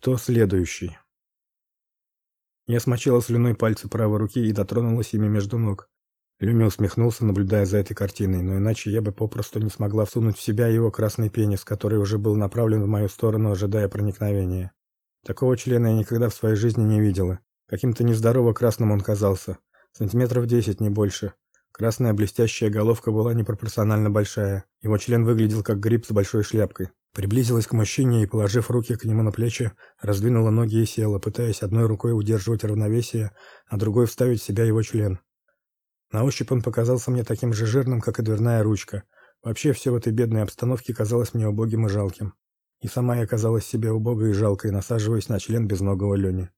Кто следующий? Я смочила слюной пальцы правой руки и дотронулась ими между ног. Люня усмехнулся, наблюдая за этой картиной, но иначе я бы попросту не смогла всунуть в себя его красный пенис, который уже был направлен в мою сторону, ожидая проникновения. Такого члена я никогда в своей жизни не видела. Каким-то нездорово красным он казался, сантиметров десять не больше. Красная блестящая головка была непропорционально большая. Его член выглядел как гриб с большой шляпкой. Приблизилась к мужчине и, положив руки к нему на плечи, раздвинула ноги и села, пытаясь одной рукой удерживать равновесие, а другой вставить в себя его член. На ощупь он показался мне таким же жирным, как и дверная ручка. Вообще все в этой бедной обстановке казалось мне убогим и жалким. И сама я казалась себе убогой и жалкой, насаживаясь на член безногого Лёни.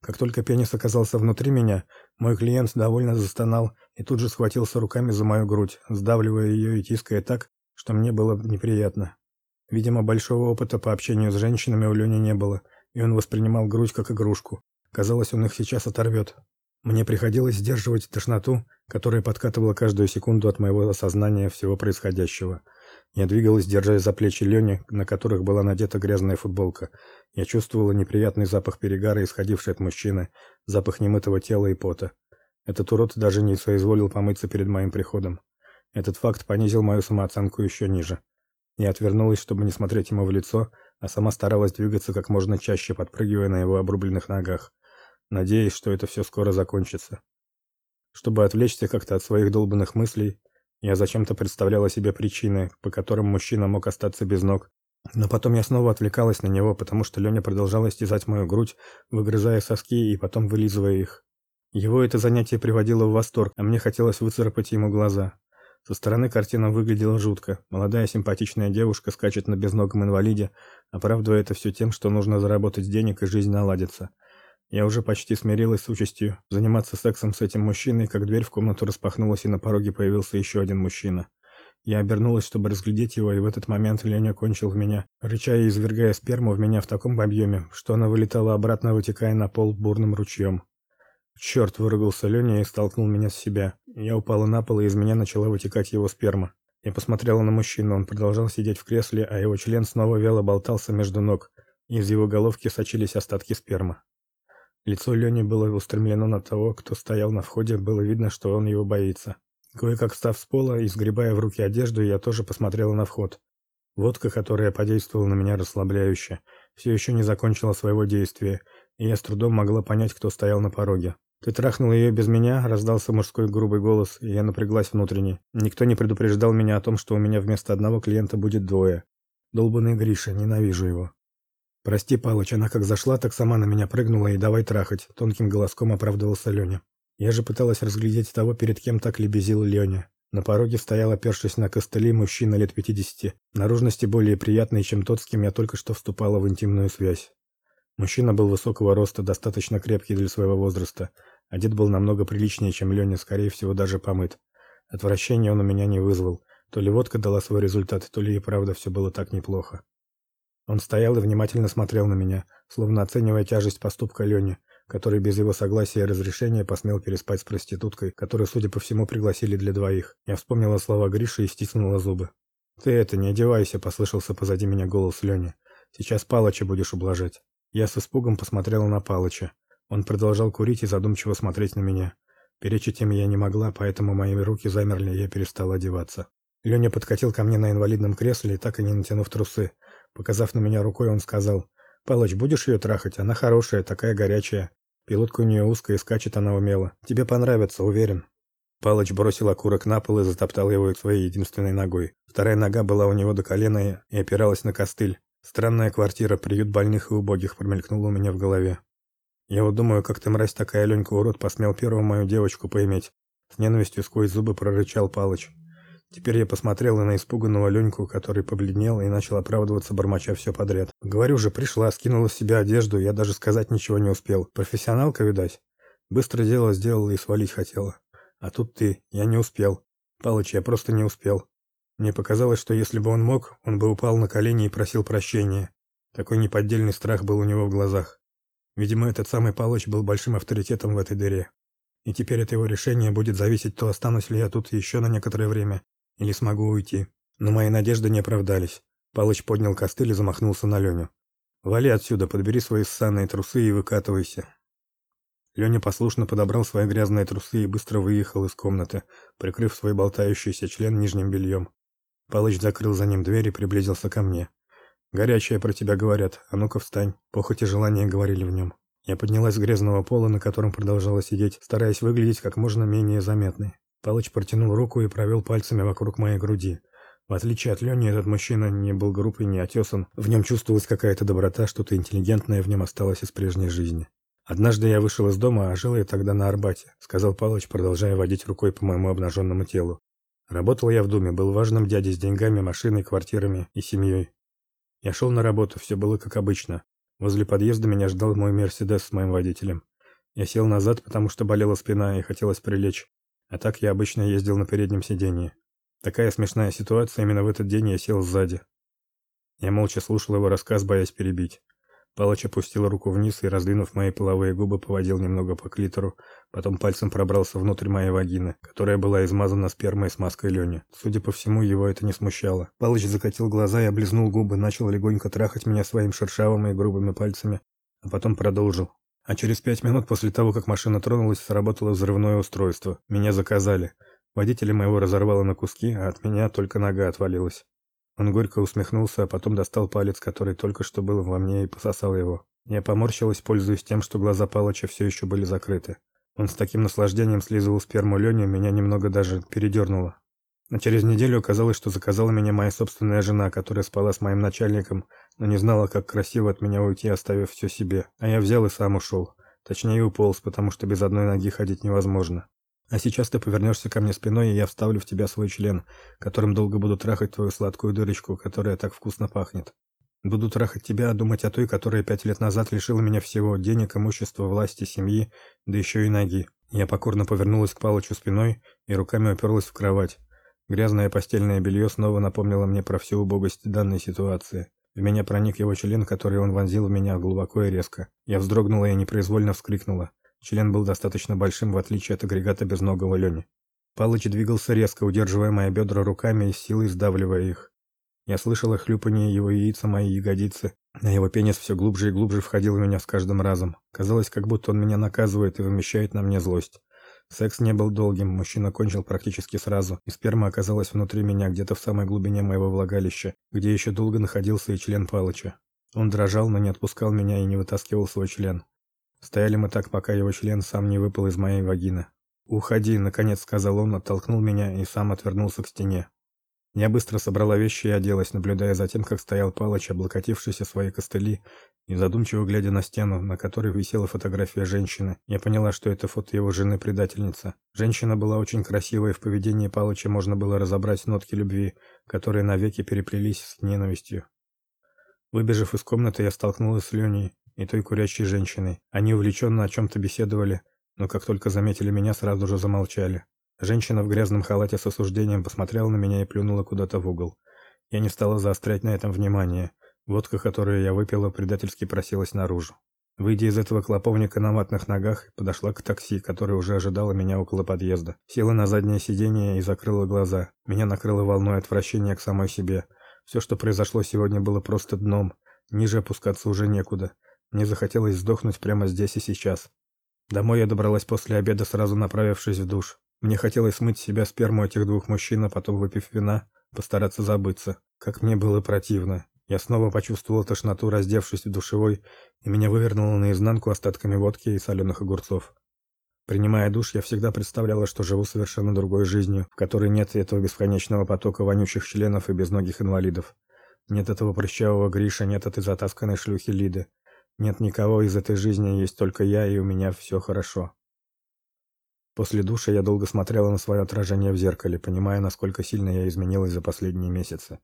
Как только пенис оказался внутри меня, мой клиент довольно застонал и тут же схватился руками за мою грудь, сдавливая ее и тиская так, что мне было неприятно. Видимо, большого опыта по общению с женщинами у Лёни не было, и он воспринимал грудь как игрушку. Казалось, он их сейчас оторвет. Мне приходилось сдерживать тошноту, которая подкатывала каждую секунду от моего осознания всего происходящего. Я двигалась, держась за плечи Лёни, на которых была надета грязная футболка. Я чувствовала неприятный запах перегара, исходивший от мужчины, запах немытого тела и пота. Этот урод даже не соизволил помыться перед моим приходом. Этот факт понизил мою самооценку еще ниже. Я отвернулась, чтобы не смотреть ему в лицо, а сама старалась двигаться как можно чаще, подпрыгивая на его обрубленных ногах, надеясь, что это все скоро закончится. Чтобы отвлечься как-то от своих долбанных мыслей, я зачем-то представляла себе причины, по которым мужчина мог остаться без ног. Но потом я снова отвлекалась на него, потому что Леня продолжал истязать мою грудь, выгрызая соски и потом вылизывая их. Его это занятие приводило в восторг, а мне хотелось выцарапать ему глаза. Со стороны картина выглядела жутко. Молодая симпатичная девушка скачет на безногом инвалиде, оправдывая это все тем, что нужно заработать денег и жизнь наладится. Я уже почти смирилась с участью заниматься сексом с этим мужчиной, как дверь в комнату распахнулась, и на пороге появился еще один мужчина. Я обернулась, чтобы разглядеть его, и в этот момент Леня кончил в меня, рыча и извергая сперму в меня в таком объеме, что она вылетала обратно, вытекая на пол бурным ручьем. «Черт!» — выругался Леня и столкнул меня с себя. Я упала на пол, и из меня начала вытекать его сперма. Я посмотрела на мужчину, он продолжал сидеть в кресле, а его член снова вяло болтался между ног, из его головки сочились остатки спермы. Лицо Лени было устремлено на того, кто стоял на входе, было видно, что он его боится. Кое-как встав с пола и сгребая в руки одежду, я тоже посмотрела на вход. Водка, которая подействовала на меня расслабляюще, все еще не закончила своего действия, и я с трудом могла понять, кто стоял на пороге. «Ты трахнул ее без меня?» — раздался мужской грубый голос, и я напряглась внутренне. Никто не предупреждал меня о том, что у меня вместо одного клиента будет двое. Долбанный Гриша, ненавижу его. Прости, Палыч, она как зашла, так сама на меня прыгнула и давай трахать, тонким голоском оправдывался Леня. Я же пыталась разглядеть того, перед кем так лебезил Леня. На пороге стоял, опершись на костыли, мужчина лет пятидесяти, наружности более приятный, чем тот, с кем я только что вступала в интимную связь. Мужчина был высокого роста, достаточно крепкий для своего возраста. Одет был намного приличнее, чем Леня, скорее всего, даже помыт. Отвращения он у меня не вызвал. То ли водка дала свой результат, то ли и правда все было так неплохо. Он стоял и внимательно смотрел на меня, словно оценивая тяжесть поступка Лёни, который без его согласия и разрешения посмел переспать с проституткой, которую, судя по всему, пригласили для двоих. Я вспомнила слова Гриши и стиснула зубы. «Ты это, не одевайся», — послышался позади меня голос Лёни. «Сейчас Палыча будешь ублажать». Я с испугом посмотрела на Палыча. Он продолжал курить и задумчиво смотреть на меня. Перечить им я не могла, поэтому мои руки замерли, и я перестала одеваться. Лёня подкатил ко мне на инвалидном кресле, так и не натянув трусы. Показав на меня рукой, он сказал: "Палыч, будешь ее трахать? Она хорошая, такая горячая. Пилотка у нее узкая, и скачет она умело. Тебе понравится, уверен". Палыч бросил окурок на пол и затоптал его своей единственной ногой. Вторая нога была у него до колена и опиралась на костыль. Странная квартира, приют больных и убогих промелькнуло у меня в голове. Я вот думаю, как ты, мразь такая, Ленька, урод, посмел первую мою девочку поиметь. С ненавистью сквозь зубы прорычал Палыч. Теперь я посмотрела на испуганного Леньку, который побледнел и начал оправдываться, бормоча все подряд. Говорю же, пришла, скинула с себя одежду, я даже сказать ничего не успел. Профессионалка, видать. Быстро дело сделала и свалить хотела. А тут ты, я не успел. Палыч, я просто не успел. Мне показалось, что если бы он мог, он бы упал на колени и просил прощения. Такой неподдельный страх был у него в глазах. Видимо, этот самый Палыч был большим авторитетом в этой дыре. И теперь от его решения будет зависеть, то останусь ли я тут еще на некоторое время, или смогу уйти. Но мои надежды не оправдались. Палыч поднял костыль и замахнулся на Леню. Вали отсюда, подбери свои ссаные трусы и выкатывайся. Леня послушно подобрал свои грязные трусы и быстро выехал из комнаты, прикрыв свой болтающийся член нижним бельем. Палыч закрыл за ним дверь и приблизился ко мне. Горячее про тебя говорят. А ну-ка встань. Похоть и желание говорили в нем. Я поднялась с грязного пола, на котором продолжала сидеть, стараясь выглядеть как можно менее заметной. Палыч протянул руку и провел пальцами вокруг моей груди. В отличие от Лени, этот мужчина не был груб и не отесан. В нем чувствовалась какая-то доброта, что-то интеллигентное в нем осталось из прежней жизни. Однажды я вышел из дома, а жил я тогда на Арбате, сказал Палыч, продолжая водить рукой по моему обнаженному телу. Работал я в доме, был важным дядей с деньгами, машиной, квартирами и семьей. Я шел на работу, все было как обычно. Возле подъезда меня ждал мой Мерседес с моим водителем. Я сел назад, потому что болела спина и хотелось прилечь. А так я обычно ездил на переднем сиденье. Такая смешная ситуация, именно в этот день я сел сзади. Я молча слушал его рассказ, боясь перебить. Палыч опустил руку вниз и, раздвинув мои половые губы, поводил немного по клитору, потом пальцем пробрался внутрь моей вагины, которая была измазана спермой и смазкой Лёни. Судя по всему, его это не смущало. Палыч закатил глаза и облизнул губы, начал легонько трахать меня своими шершавыми и грубыми пальцами, а потом продолжил. А через пять минут после того, как машина тронулась, сработало взрывное устройство. Меня заказали. Водителя моего разорвало на куски, а от меня только нога отвалилась. Он горько усмехнулся, а потом достал палец, который только что был во мне, и пососал его. Я поморщилась, пользуясь тем, что глаза Палыча все еще были закрыты. Он с таким наслаждением слизывал сперму Лёни, меня немного даже передернуло. А через неделю оказалось, что заказала меня моя собственная жена, которая спала с моим начальником, но не знала, как красиво от меня уйти, оставив все себе. А я взял и сам ушел. Точнее, уполз, потому что без одной ноги ходить невозможно. А сейчас ты повернешься ко мне спиной, и я вставлю в тебя свой член, которым долго буду трахать твою сладкую дырочку, которая так вкусно пахнет. Буду трахать тебя, а думать о той, которая пять лет назад лишила меня всего: денег, имущества, власти, семьи, да еще и ноги. Я покорно повернулась к Палычу спиной и руками уперлась в кровать. Грязное постельное белье снова напомнило мне про всю убогость данной ситуации. В меня проник его член, который он вонзил в меня глубоко и резко. Я вздрогнула и непроизвольно вскрикнула. Член был достаточно большим, в отличие от агрегата безногого Лёни. Палыч двигался резко, удерживая мои бедра руками и силой сдавливая их. Я слышала хлюпанье его яйца моей ягодицы, а его пенис все глубже и глубже входил в меня с каждым разом. Казалось, как будто он меня наказывает и вымещает на мне злость. Секс не был долгим, мужчина кончил практически сразу, и сперма оказалась внутри меня, где-то в самой глубине моего влагалища, где еще долго находился и член Палыча. Он дрожал, но не отпускал меня и не вытаскивал свой член. Стояли мы так, пока его член сам не выпал из моей вагины. "Уходи", наконец сказал он, оттолкнул меня и сам отвернулся к стене. Я быстро собрала вещи и оделась, наблюдая за тем, как стоял Палыч, облокотившись о свои костыли и задумчиво глядя на стену, на которой висела фотография женщины. Я поняла, что это фото его жены-предательницы. Женщина была очень красивая, и в поведении Палыча можно было разобрать нотки любви, которые навеки переплелись с ненавистью. Выбежав из комнаты, я столкнулась с Леней и той курящей женщиной. Они увлеченно о чем то беседовали, но как только заметили меня, сразу же замолчали. Женщина в грязном халате с осуждением посмотрела на меня и плюнула куда-то в угол. Я не стала заострять на этом внимание. Водка, которую я выпила, предательски просилась наружу. Выйдя из этого клоповника на ватных ногах, подошла к такси, которое уже ожидало меня около подъезда. Села на заднее сиденье и закрыла глаза. Меня накрыло волной отвращения к самой себе. Все, что произошло сегодня, было просто дном. Ниже опускаться уже некуда. Мне захотелось сдохнуть прямо здесь и сейчас. Домой я добралась после обеда, сразу направившись в душ. Мне хотелось смыть с себя сперму этих двух мужчин, а потом, выпив вина, постараться забыться. Как мне было противно. Я снова почувствовала тошноту, раздевшись в душевой, и меня вывернуло наизнанку остатками водки и соленых огурцов. Принимая душ, я всегда представляла, что живу совершенно другой жизнью, в которой нет этого бесконечного потока вонючих членов и безногих инвалидов. Нет этого прыщавого Гриша, нет этой затасканной шлюхи Лиды. Нет никого из этой жизни, есть только я, и у меня все хорошо. После душа я долго смотрела на свое отражение в зеркале, понимая, насколько сильно я изменилась за последние месяцы.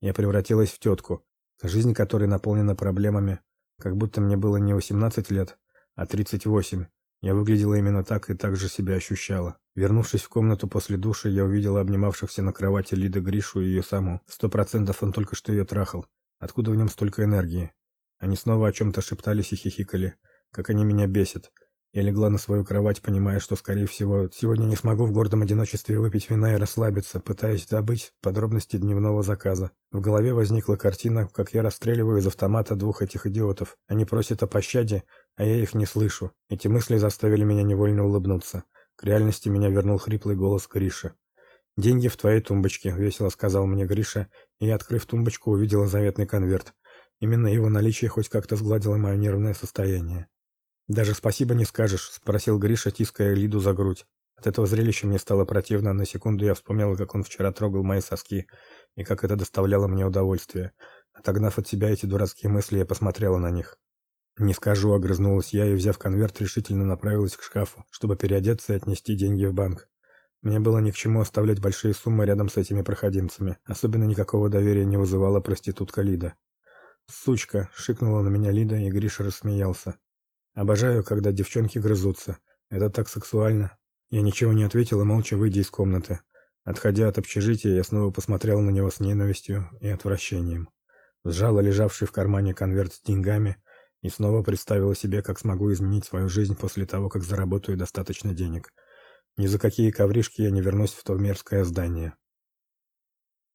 Я превратилась в тетку, жизнь которой наполнена проблемами, как будто мне было не 18 лет, а 38. Я выглядела именно так и так же себя ощущала. Вернувшись в комнату после душа, я увидела обнимавшихся на кровати Лиды Гришу и ее саму. Сто процентов он только что ее трахал. Откуда в нем столько энергии? Они снова о чем то шептались и хихикали. Как они меня бесят. Я легла на свою кровать, понимая, что, скорее всего, сегодня не смогу в гордом одиночестве выпить вина и расслабиться, пытаясь забыть подробности дневного заказа. В голове возникла картина, как я расстреливаю из автомата двух этих идиотов. Они просят о пощаде, а я их не слышу. Эти мысли заставили меня невольно улыбнуться. К реальности меня вернул хриплый голос Гриши. «Деньги в твоей тумбочке», — весело сказал мне Гриша, и, открыв тумбочку, увидела заветный конверт. Именно его наличие хоть как-то сгладило мое нервное состояние. Даже спасибо не скажешь, спросил Гриша, тиская Лиду за грудь. От этого зрелища мне стало противно, на секунду я вспомнила, как он вчера трогал мои соски и как это доставляло мне удовольствие. Отогнав от себя эти дурацкие мысли, я посмотрела на них. Не скажу, огрызнулась я и, взяв конверт, решительно направилась к шкафу, чтобы переодеться и отнести деньги в банк. Мне было ни к чему оставлять большие суммы рядом с этими проходимцами. Особенно никакого доверия не вызывала проститутка Лида. «Сучка!» — шикнула на меня Лида, и Гриша рассмеялся. Обожаю, когда девчонки грызутся. Это так сексуально. Я ничего не ответил и молча выйдя из комнаты. Отходя от общежития, я снова посмотрел на него с ненавистью и отвращением. Сжала лежавший в кармане конверт с деньгами и снова представила себе, как смогу изменить свою жизнь после того, как заработаю достаточно денег. Ни за какие ковришки я не вернусь в то мерзкое здание.